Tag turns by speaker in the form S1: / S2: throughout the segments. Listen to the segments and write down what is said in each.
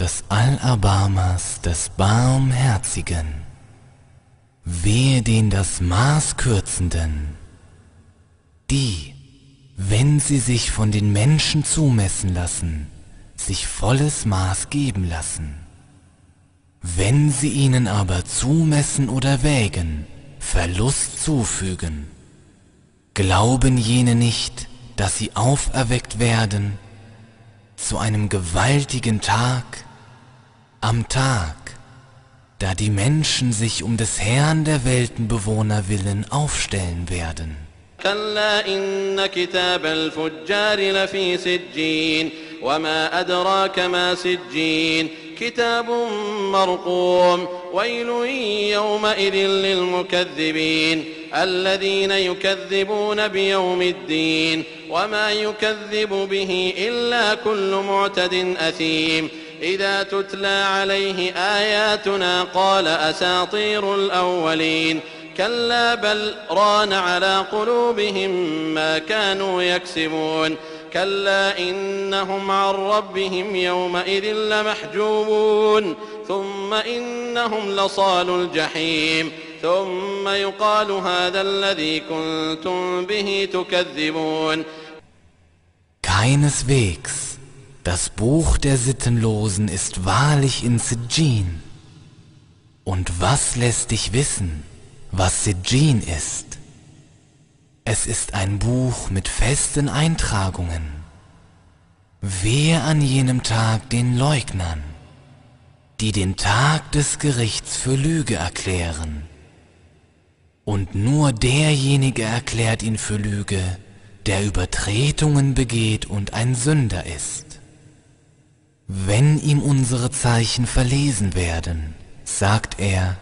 S1: des Allerbarmers, des Barmherzigen, wehe den das Maß kürzenden, die, wenn sie sich von den Menschen zumessen lassen, sich volles Maß geben lassen. Wenn sie ihnen aber zumessen oder wägen, Verlust zufügen, glauben jene nicht, dass sie auferweckt werden zu einem gewaltigen Tag, am Tag, da die Menschen sich um des Herrn der Weltenbewohner willen aufstellen werden.
S2: كلا إن كتاب الفجار لفي سجين وما أدراك ما سجين كتاب مرقوم ويل يومئذ للمكذبين الذين يكذبون بيوم الدين وما يكذب به إلا كل معتد أثيم إذا تتلى عليه آياتنا قال أساطير الأولين. كلا بل ران على قلوبهم ما كانوا يكسبون. كلا إنهم عن ربهم يومئذ لمحجوبون. ثم إنهم لصال الجحيم. ثم يقال هذا الذي كنتم به تكذبون.
S1: Keineswegs, das Buch der Sittenlosen ist wahrlich in Sijin. Und was lässt dich wissen, was Sijin ist? Es ist ein Buch mit festen Eintragungen. Wehe an jenem Tag den Leugnern, die den Tag des Gerichts für Lüge erklären. Und nur derjenige erklärt ihn für Lüge, der Übertretungen begeht und ein Sünder ist. Wenn ihm unsere Zeichen verlesen werden, sagt er,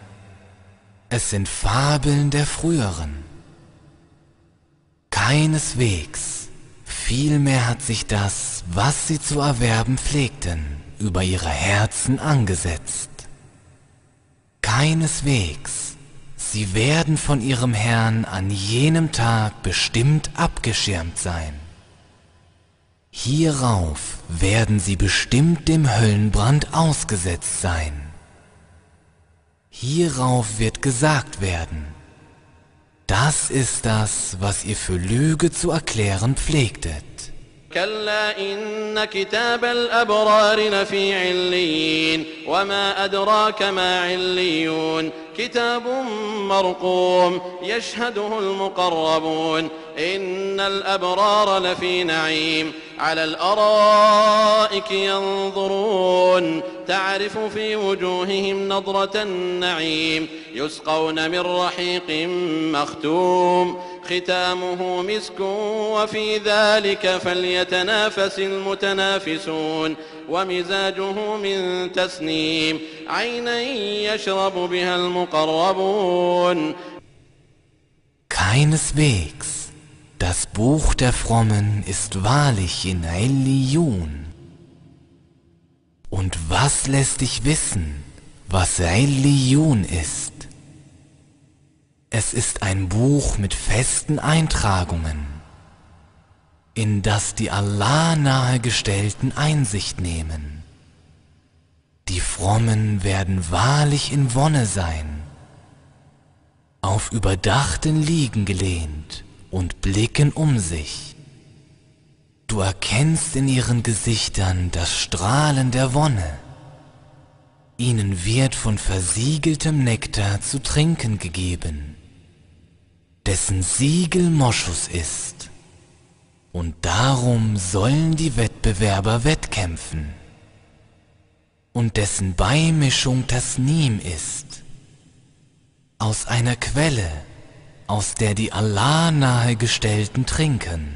S1: es sind Fabeln der früheren. Keineswegs, vielmehr hat sich das, was sie zu erwerben pflegten, über ihre Herzen angesetzt. Keineswegs, sie werden von ihrem Herrn an jenem Tag bestimmt abgeschirmt sein. Hierauf werden sie bestimmt dem Höllenbrand ausgesetzt sein. Hierauf wird gesagt werden, das ist das, was ihr für Lüge zu erklären pflegtet.
S2: كلا إن كتاب الأبرار لفي عليين وما أدراك ما عليون كتاب مرقوم يشهده المقربون إن الأبرار لفي نعيم على الأرائك ينظرون تعرف في وجوههم نضرة النعيم يسقون من رحيق مختوم ختامه مسك وفي ذلك فليتنافس المتنافسون ومزاجه من تسنيم عينا يشرب بها المقربون
S1: Keineswegs, das Buch der Frommen ist wahrlich in Eliyun. Und was lässt dich wissen, was Eliyun ist? Es ist ein Buch mit festen Eintragungen, in das die Allah nahegestellten Einsicht nehmen. Die Frommen werden wahrlich in Wonne sein, auf überdachten Liegen gelehnt und blicken um sich. Du erkennst in ihren Gesichtern das Strahlen der Wonne. Ihnen wird von versiegeltem Nektar zu trinken gegeben dessen Siegel Moschus ist. Und darum sollen die Wettbewerber wettkämpfen. Und dessen Beimischung Tasnim ist. Aus einer Quelle, aus der die Allah nahegestellten trinken.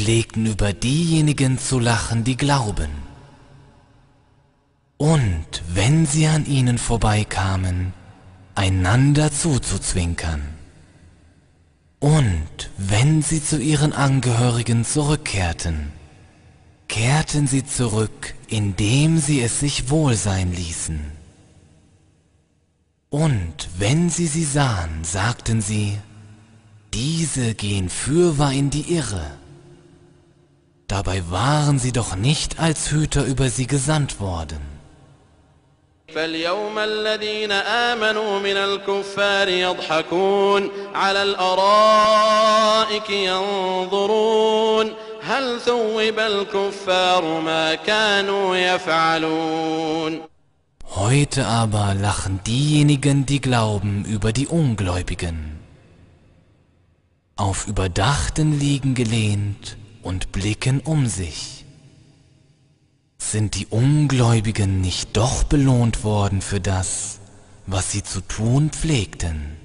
S1: pflegten über diejenigen zu lachen, die glauben. Und wenn sie an ihnen vorbeikamen, einander zuzuzwinkern. Und wenn sie zu ihren Angehörigen zurückkehrten, kehrten sie zurück, indem sie es sich wohl sein ließen. Und wenn sie sie sahen, sagten sie, diese gehen fürwahr in die Irre. Dabei waren sie doch nicht als Hüter über sie gesandt worden.
S2: فاليوم الذين آمنوا من الكفار يضحكون على الأرائك ينظرون هل ثوب الكفار ما كانوا يفعلون
S1: Heute aber lachen diejenigen, die glauben, über die Ungläubigen. Auf Überdachten liegen gelehnt und blicken um sich. Sind die Ungläubigen nicht doch belohnt worden für das, was sie zu tun pflegten?